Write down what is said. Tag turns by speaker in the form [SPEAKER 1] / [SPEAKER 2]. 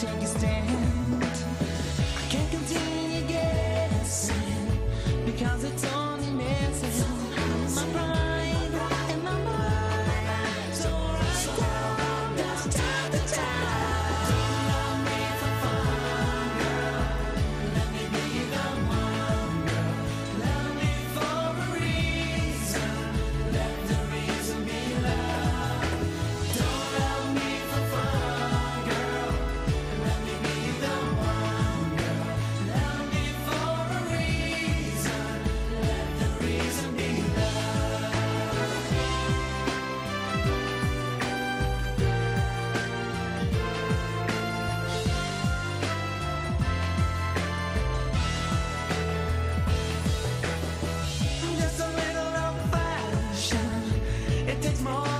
[SPEAKER 1] take a stand. more.